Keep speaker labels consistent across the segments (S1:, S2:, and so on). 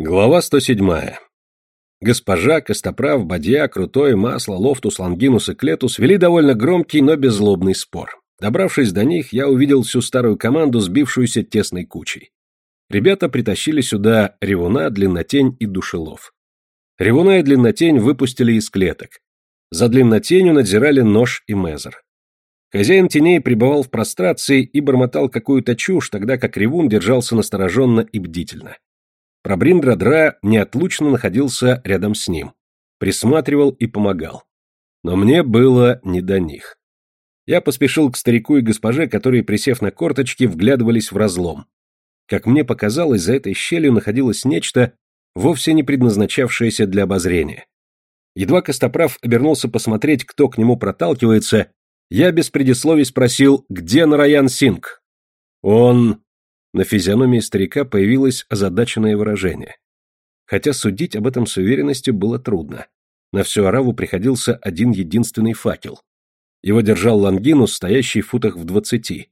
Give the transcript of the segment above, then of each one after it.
S1: Глава 107. Госпожа, Костоправ, Бадья, Крутой, Масло, Лофтус, Лангинус и Клетус вели довольно громкий, но беззлобный спор. Добравшись до них, я увидел всю старую команду, сбившуюся тесной кучей. Ребята притащили сюда Ревуна, Длиннотень и Душелов. Ревуна и Длиннотень выпустили из клеток. За Длиннотенью надзирали Нож и Мезер. Хозяин теней пребывал в прострации и бормотал какую-то чушь, тогда как Ревун держался настороженно и бдительно. Прабриндра-Дра неотлучно находился рядом с ним, присматривал и помогал. Но мне было не до них. Я поспешил к старику и госпоже, которые, присев на корточки, вглядывались в разлом. Как мне показалось, за этой щелью находилось нечто, вовсе не предназначавшееся для обозрения. Едва Костоправ обернулся посмотреть, кто к нему проталкивается, я без предисловий спросил, где Нараян Синг? Он... На физиономии старика появилось озадаченное выражение. Хотя судить об этом с уверенностью было трудно. На всю ораву приходился один единственный факел. Его держал Лангинус, стоящий в футах в двадцати.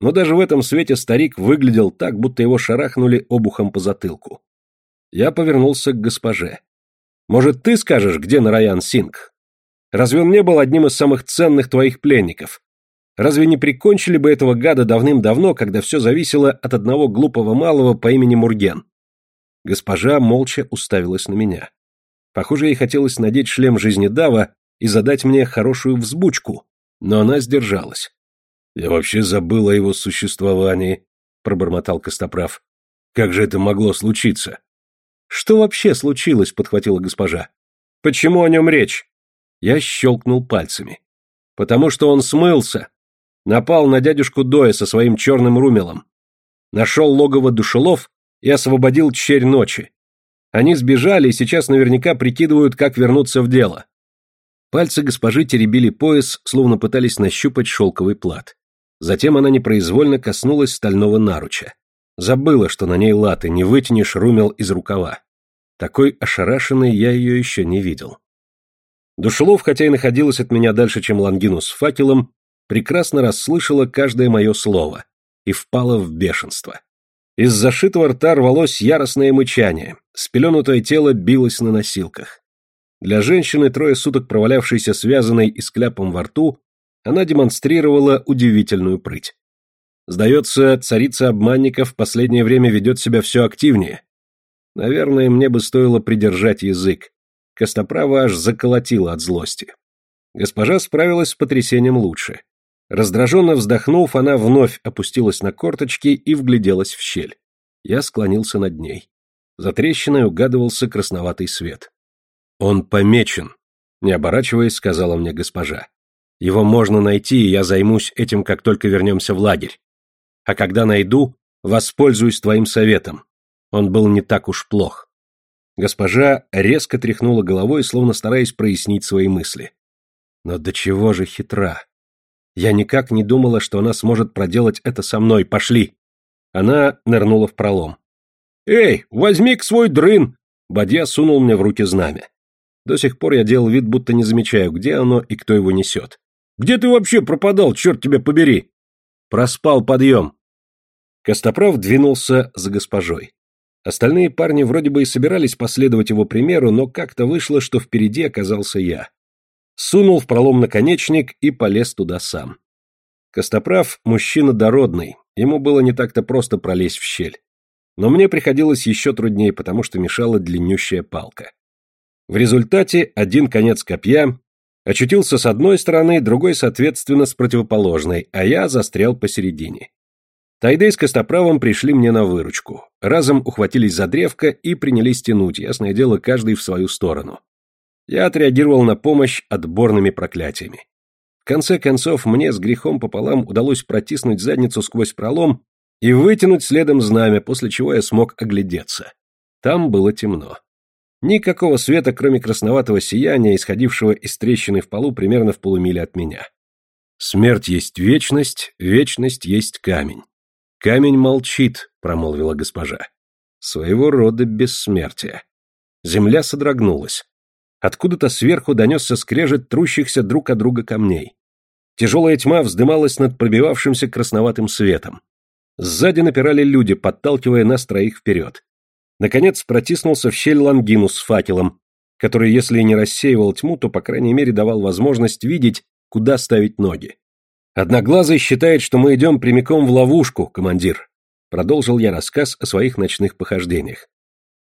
S1: Но даже в этом свете старик выглядел так, будто его шарахнули обухом по затылку. Я повернулся к госпоже. «Может, ты скажешь, где Нараян Синг? Разве он не был одним из самых ценных твоих пленников? Разве не прикончили бы этого гада давным-давно, когда все зависело от одного глупого малого по имени Мурген? Госпожа молча уставилась на меня. Похоже, ей хотелось надеть шлем жизнедава и задать мне хорошую взбучку, но она сдержалась. «Я вообще забыл о его существовании», — пробормотал Костоправ. «Как же это могло случиться?» «Что вообще случилось?» — подхватила госпожа. «Почему о нем речь?» Я щелкнул пальцами. «Потому что он смылся, Напал на дядюшку Доя со своим черным румелом. Нашел логово душелов и освободил черь ночи. Они сбежали и сейчас наверняка прикидывают, как вернуться в дело. Пальцы госпожи теребили пояс, словно пытались нащупать шелковый плат. Затем она непроизвольно коснулась стального наруча. Забыла, что на ней латы, не вытянешь румел из рукава. Такой ошарашенной я ее еще не видел. Душелов, хотя и находилась от меня дальше, чем Лангинус с факелом, прекрасно расслышала каждое мое слово и впала в бешенство. Из зашитого рта рвалось яростное мычание, спеленутое тело билось на носилках. Для женщины, трое суток провалявшейся связанной и с кляпом во рту, она демонстрировала удивительную прыть. Сдается, царица обманников в последнее время ведет себя все активнее. Наверное, мне бы стоило придержать язык. Костоправа аж заколотила от злости. Госпожа справилась с потрясением лучше. Раздраженно вздохнув, она вновь опустилась на корточки и вгляделась в щель. Я склонился над ней. За трещиной угадывался красноватый свет. «Он помечен», — не оборачиваясь, сказала мне госпожа. «Его можно найти, и я займусь этим, как только вернемся в лагерь. А когда найду, воспользуюсь твоим советом. Он был не так уж плох». Госпожа резко тряхнула головой, словно стараясь прояснить свои мысли. Но до чего же хитра? Я никак не думала, что она сможет проделать это со мной. Пошли!» Она нырнула в пролом. «Эй, возьми-ка свой дрын!» Бадья сунул мне в руки знамя. До сих пор я делал вид, будто не замечаю, где оно и кто его несет. «Где ты вообще пропадал, черт тебя побери?» «Проспал подъем». Костоправ двинулся за госпожой. Остальные парни вроде бы и собирались последовать его примеру, но как-то вышло, что впереди оказался я сунул в пролом наконечник и полез туда сам. Костоправ – мужчина дородный, ему было не так-то просто пролезть в щель. Но мне приходилось еще труднее, потому что мешала длиннющая палка. В результате один конец копья очутился с одной стороны, другой, соответственно, с противоположной, а я застрял посередине. Тайдей с Костоправом пришли мне на выручку. Разом ухватились за древко и принялись тянуть, ясное дело, каждый в свою сторону. Я отреагировал на помощь отборными проклятиями. В конце концов, мне с грехом пополам удалось протиснуть задницу сквозь пролом и вытянуть следом знамя, после чего я смог оглядеться. Там было темно. Никакого света, кроме красноватого сияния, исходившего из трещины в полу примерно в полумиле от меня. «Смерть есть вечность, вечность есть камень. Камень молчит», — промолвила госпожа. «Своего рода бессмертие». Земля содрогнулась. Откуда-то сверху донесся скрежет трущихся друг от друга камней. Тяжелая тьма вздымалась над пробивавшимся красноватым светом. Сзади напирали люди, подталкивая нас троих вперед. Наконец протиснулся в щель Лангинус с факелом, который, если и не рассеивал тьму, то, по крайней мере, давал возможность видеть, куда ставить ноги. «Одноглазый считает, что мы идем прямиком в ловушку, командир», продолжил я рассказ о своих ночных похождениях.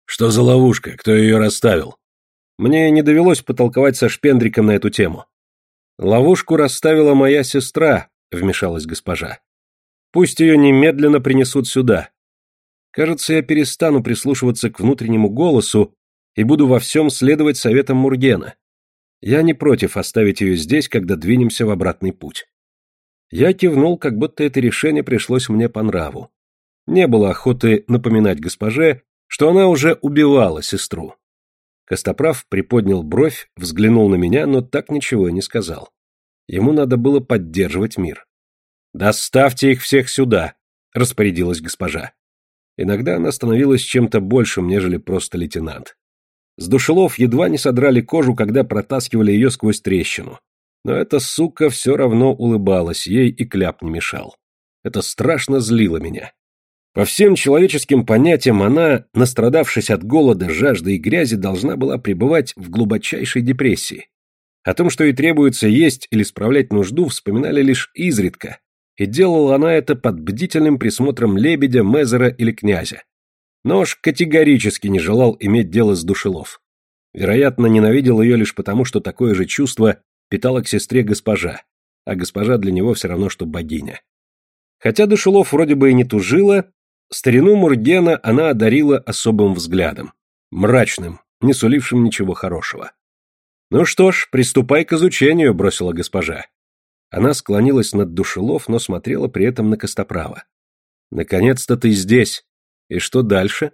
S1: «Что за ловушка? Кто ее расставил?» Мне не довелось потолковать со Шпендриком на эту тему. «Ловушку расставила моя сестра», — вмешалась госпожа. «Пусть ее немедленно принесут сюда. Кажется, я перестану прислушиваться к внутреннему голосу и буду во всем следовать советам Мургена. Я не против оставить ее здесь, когда двинемся в обратный путь». Я кивнул, как будто это решение пришлось мне по нраву. Не было охоты напоминать госпоже, что она уже убивала сестру. Костоправ приподнял бровь, взглянул на меня, но так ничего и не сказал. Ему надо было поддерживать мир. «Доставьте их всех сюда», — распорядилась госпожа. Иногда она становилась чем-то большим, нежели просто лейтенант. С душелов едва не содрали кожу, когда протаскивали ее сквозь трещину. Но эта сука все равно улыбалась, ей и кляп не мешал. Это страшно злило меня. По всем человеческим понятиям она, настрадавшись от голода, жажды и грязи, должна была пребывать в глубочайшей депрессии. О том, что ей требуется есть или справлять нужду, вспоминали лишь изредка, и делала она это под бдительным присмотром лебедя, мезера или князя. Нож категорически не желал иметь дело с душелов. Вероятно, ненавидел ее лишь потому, что такое же чувство питала к сестре госпожа, а госпожа для него все равно, что богиня. Хотя Душелов вроде бы и не тужила, Старину Мургена она одарила особым взглядом. Мрачным, не сулившим ничего хорошего. «Ну что ж, приступай к изучению», — бросила госпожа. Она склонилась над душелов, но смотрела при этом на Костоправа. «Наконец-то ты здесь. И что дальше?»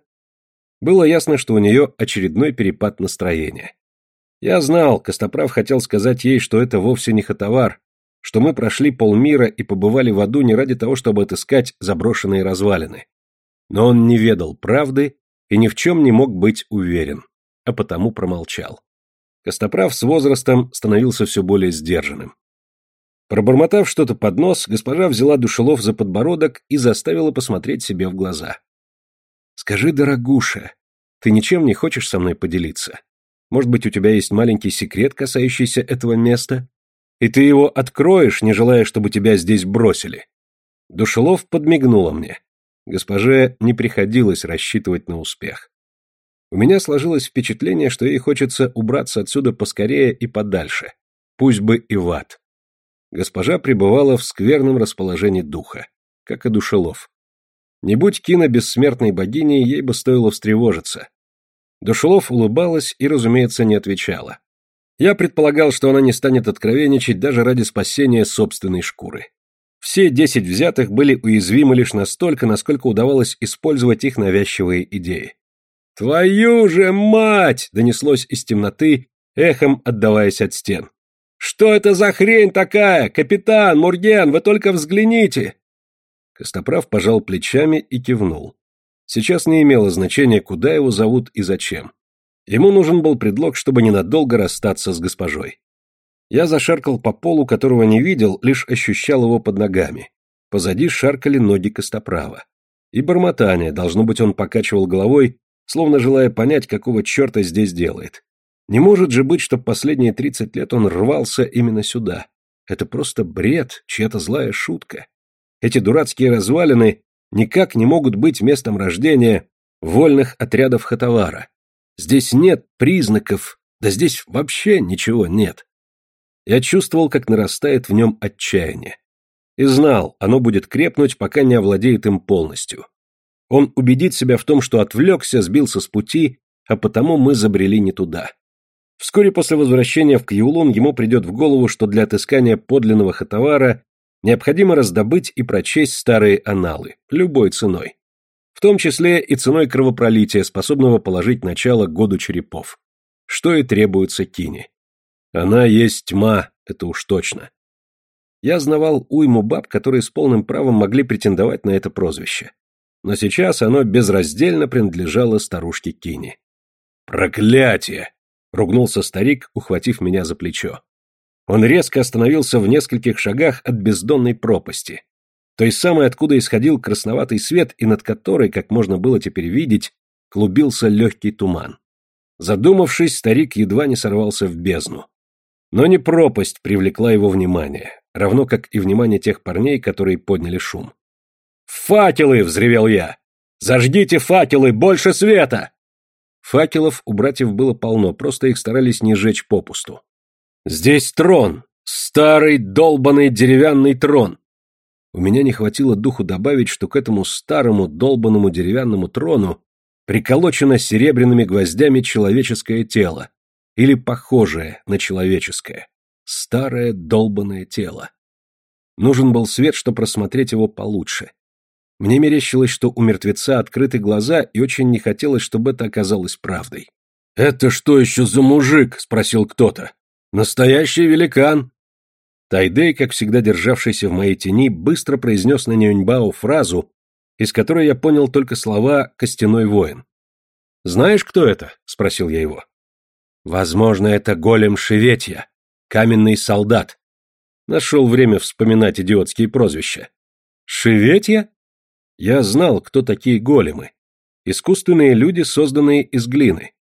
S1: Было ясно, что у нее очередной перепад настроения. Я знал, Костоправ хотел сказать ей, что это вовсе не хатовар, что мы прошли полмира и побывали в аду не ради того, чтобы отыскать заброшенные развалины. Но он не ведал правды и ни в чем не мог быть уверен, а потому промолчал. Костоправ с возрастом становился все более сдержанным. Пробормотав что-то под нос, госпожа взяла душелов за подбородок и заставила посмотреть себе в глаза. «Скажи, дорогуша, ты ничем не хочешь со мной поделиться? Может быть, у тебя есть маленький секрет, касающийся этого места? И ты его откроешь, не желая, чтобы тебя здесь бросили?» Душелов подмигнула мне. Госпоже не приходилось рассчитывать на успех. У меня сложилось впечатление, что ей хочется убраться отсюда поскорее и подальше, пусть бы и в ад. Госпожа пребывала в скверном расположении духа, как и душелов. Не будь Кина бессмертной богиней, ей бы стоило встревожиться. Душелов улыбалась и, разумеется, не отвечала. Я предполагал, что она не станет откровенничать даже ради спасения собственной шкуры. Все десять взятых были уязвимы лишь настолько, насколько удавалось использовать их навязчивые идеи. «Твою же мать!» — донеслось из темноты, эхом отдаваясь от стен. «Что это за хрень такая? Капитан, Мурген, вы только взгляните!» Костоправ пожал плечами и кивнул. Сейчас не имело значения, куда его зовут и зачем. Ему нужен был предлог, чтобы ненадолго расстаться с госпожой. Я зашаркал по полу, которого не видел, лишь ощущал его под ногами. Позади шаркали ноги Костоправа. И бормотание, должно быть, он покачивал головой, словно желая понять, какого черта здесь делает. Не может же быть, что последние тридцать лет он рвался именно сюда. Это просто бред, чья-то злая шутка. Эти дурацкие развалины никак не могут быть местом рождения вольных отрядов Хатавара. Здесь нет признаков, да здесь вообще ничего нет. Я чувствовал, как нарастает в нем отчаяние. И знал, оно будет крепнуть, пока не овладеет им полностью. Он убедит себя в том, что отвлекся, сбился с пути, а потому мы забрели не туда. Вскоре после возвращения в Кьюлун ему придет в голову, что для отыскания подлинного хатавара необходимо раздобыть и прочесть старые аналы, любой ценой. В том числе и ценой кровопролития, способного положить начало году черепов. Что и требуется Кине. Она есть тьма, это уж точно. Я знавал уйму баб, которые с полным правом могли претендовать на это прозвище. Но сейчас оно безраздельно принадлежало старушке Кини. «Проклятие!» — ругнулся старик, ухватив меня за плечо. Он резко остановился в нескольких шагах от бездонной пропасти, той самой, откуда исходил красноватый свет и над которой, как можно было теперь видеть, клубился легкий туман. Задумавшись, старик едва не сорвался в бездну. Но не пропасть привлекла его внимание, равно как и внимание тех парней, которые подняли шум. «Факелы!» — взревел я. «Зажгите факелы! Больше света!» Факелов у братьев было полно, просто их старались не жечь попусту. «Здесь трон! Старый долбанный деревянный трон!» У меня не хватило духу добавить, что к этому старому долбанному деревянному трону приколочено серебряными гвоздями человеческое тело, или похожее на человеческое, старое долбанное тело. Нужен был свет, чтобы просмотреть его получше. Мне мерещилось, что у мертвеца открыты глаза, и очень не хотелось, чтобы это оказалось правдой. «Это что еще за мужик?» — спросил кто-то. «Настоящий великан!» Тайдей, как всегда державшийся в моей тени, быстро произнес на Нюньбао фразу, из которой я понял только слова «костяной воин». «Знаешь, кто это?» — спросил я его. «Возможно, это голем Шеветья, каменный солдат». Нашел время вспоминать идиотские прозвища. «Шеветья?» Я знал, кто такие големы. Искусственные люди, созданные из глины.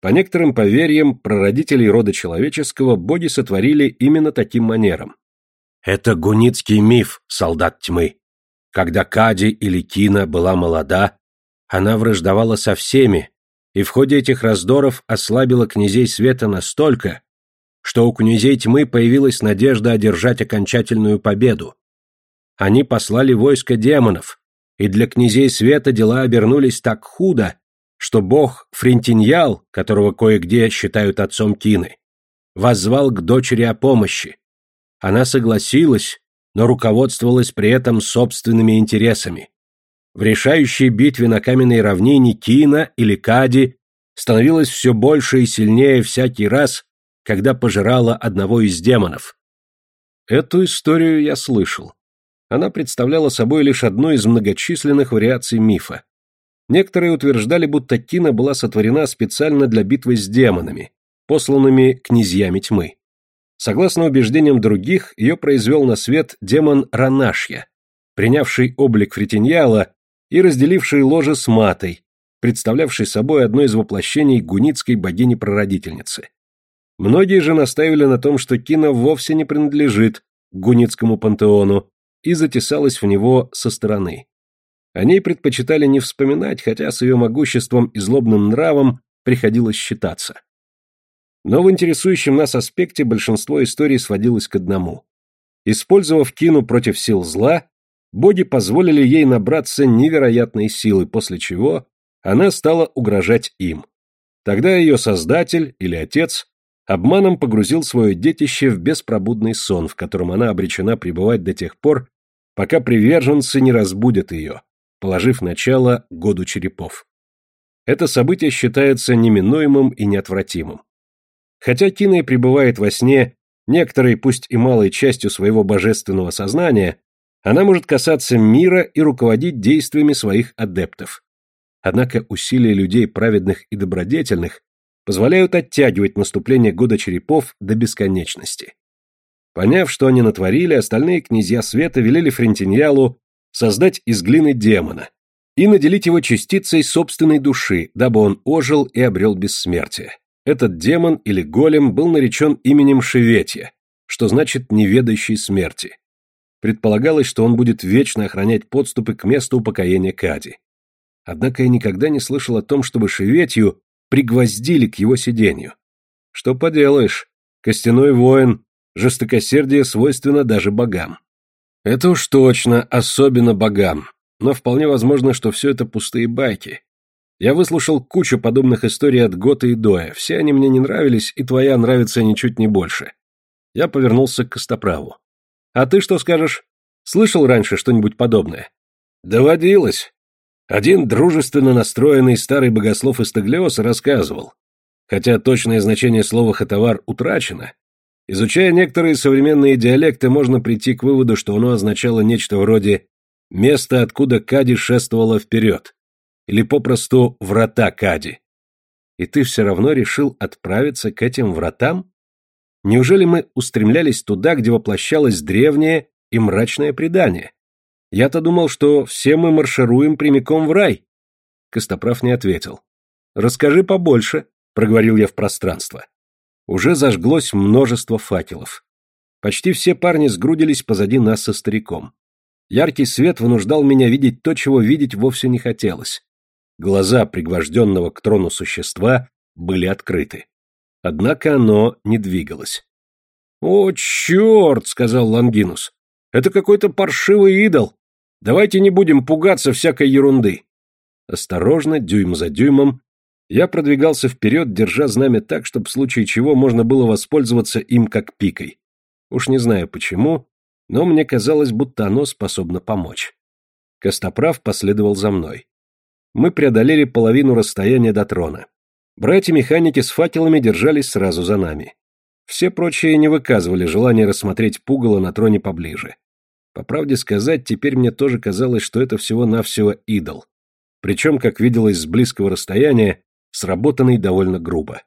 S1: По некоторым поверьям, прародителей рода человеческого боги сотворили именно таким манером. Это гуницкий миф, солдат тьмы. Когда Кади или Кина была молода, она враждовала со всеми, и в ходе этих раздоров ослабила князей света настолько, что у князей тьмы появилась надежда одержать окончательную победу. Они послали войско демонов, и для князей света дела обернулись так худо, что бог Френтиньял, которого кое-где считают отцом Кины, воззвал к дочери о помощи. Она согласилась, но руководствовалась при этом собственными интересами. В решающей битве на каменной равнине Кина или Кади становилась все больше и сильнее всякий раз, когда пожирала одного из демонов. Эту историю я слышал она представляла собой лишь одну из многочисленных вариаций мифа. Некоторые утверждали, будто Кина была сотворена специально для битвы с демонами, посланными князьями тьмы. Согласно убеждениям других, ее произвел на свет демон Ранашья, принявший облик Фритиньяла и разделивший ложе с Матой, представлявший собой одно из воплощений гуницкой богини-прародительницы. Многие же настаивали на том, что Кина вовсе не принадлежит к гуницкому пантеону, и затесалась в него со стороны. О ней предпочитали не вспоминать, хотя с ее могуществом и злобным нравом приходилось считаться. Но в интересующем нас аспекте большинство историй сводилось к одному. Использовав Кину против сил зла, боги позволили ей набраться невероятной силы, после чего она стала угрожать им. Тогда ее создатель или отец обманом погрузил свое детище в беспробудный сон, в котором она обречена пребывать до тех пор, пока приверженцы не разбудят ее, положив начало году черепов. Это событие считается неминуемым и неотвратимым. Хотя Кина и пребывает во сне некоторой, пусть и малой частью своего божественного сознания, она может касаться мира и руководить действиями своих адептов. Однако усилия людей праведных и добродетельных позволяют оттягивать наступление года черепов до бесконечности. Поняв, что они натворили, остальные князья света велели Френтиньялу создать из глины демона и наделить его частицей собственной души, дабы он ожил и обрел бессмертие. Этот демон или голем был наречен именем Шеветья, что значит «неведающий смерти». Предполагалось, что он будет вечно охранять подступы к месту упокоения Кади. Однако я никогда не слышал о том, чтобы Шеветью пригвоздили к его сидению. Что поделаешь, костяной воин, жестокосердие свойственно даже богам. Это уж точно, особенно богам. Но вполне возможно, что все это пустые байки. Я выслушал кучу подобных историй от Гота и Доя. Все они мне не нравились, и твоя нравится ничуть не больше. Я повернулся к Костоправу. А ты что скажешь? Слышал раньше что-нибудь подобное? Доводилось. Один дружественно настроенный старый богослов из Таглиоса рассказывал. Хотя точное значение слова «хатовар» утрачено, изучая некоторые современные диалекты, можно прийти к выводу, что оно означало нечто вроде «место, откуда Кади шествовала вперед» или попросту «врата Кади». И ты все равно решил отправиться к этим вратам? Неужели мы устремлялись туда, где воплощалось древнее и мрачное предание? Я-то думал, что все мы маршируем прямиком в рай. Костоправ не ответил. Расскажи побольше, проговорил я в пространство. Уже зажглось множество факелов. Почти все парни сгрудились позади нас со стариком. Яркий свет вынуждал меня видеть то, чего видеть вовсе не хотелось. Глаза пригвожденного к трону существа были открыты. Однако оно не двигалось. «О, черт!» — сказал Лангинус. «Это какой-то паршивый идол. Давайте не будем пугаться всякой ерунды». Осторожно, дюйм за дюймом, я продвигался вперед, держа знамя так, чтобы в случае чего можно было воспользоваться им как пикой. Уж не знаю почему, но мне казалось, будто оно способно помочь. Костоправ последовал за мной. Мы преодолели половину расстояния до трона. Братья-механики с факелами держались сразу за нами. Все прочие не выказывали желания рассмотреть пугало на троне поближе. По правде сказать, теперь мне тоже казалось, что это всего-навсего идол. Причем, как виделось с близкого расстояния, сработанный довольно грубо.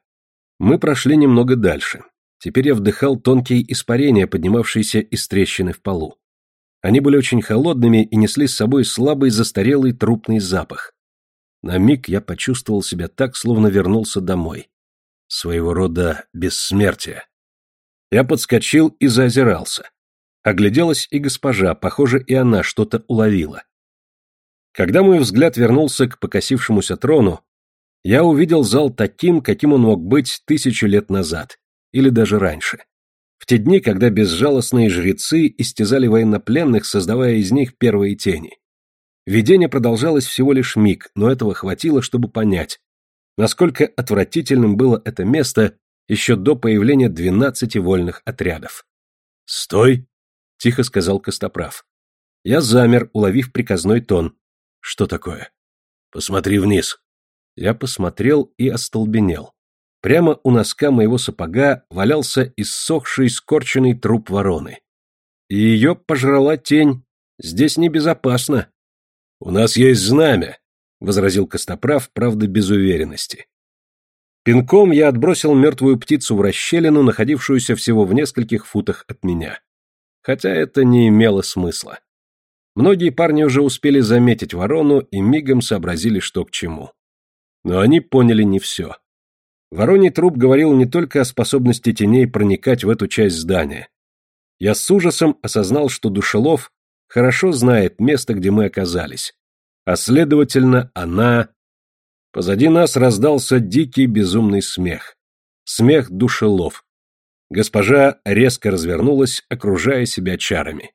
S1: Мы прошли немного дальше. Теперь я вдыхал тонкие испарения, поднимавшиеся из трещины в полу. Они были очень холодными и несли с собой слабый застарелый трупный запах. На миг я почувствовал себя так, словно вернулся домой. Своего рода бессмертие. Я подскочил и заозирался. Огляделась и госпожа, похоже, и она что-то уловила. Когда мой взгляд вернулся к покосившемуся трону, я увидел зал таким, каким он мог быть тысячу лет назад, или даже раньше. В те дни, когда безжалостные жрецы истязали военнопленных, создавая из них первые тени. Видение продолжалось всего лишь миг, но этого хватило, чтобы понять, насколько отвратительным было это место еще до появления двенадцати вольных отрядов. «Стой!» — тихо сказал Костоправ. Я замер, уловив приказной тон. «Что такое?» «Посмотри вниз». Я посмотрел и остолбенел. Прямо у носка моего сапога валялся иссохший, скорченный труп вороны. И ее пожрала тень. Здесь небезопасно. «У нас есть знамя», — возразил Костоправ, правда, без уверенности. Пинком я отбросил мертвую птицу в расщелину, находившуюся всего в нескольких футах от меня. Хотя это не имело смысла. Многие парни уже успели заметить ворону и мигом сообразили, что к чему. Но они поняли не все. Вороний труп говорил не только о способности теней проникать в эту часть здания. Я с ужасом осознал, что Душелов хорошо знает место, где мы оказались. А следовательно, она... Позади нас раздался дикий безумный смех. Смех душелов. Госпожа резко развернулась, окружая себя чарами.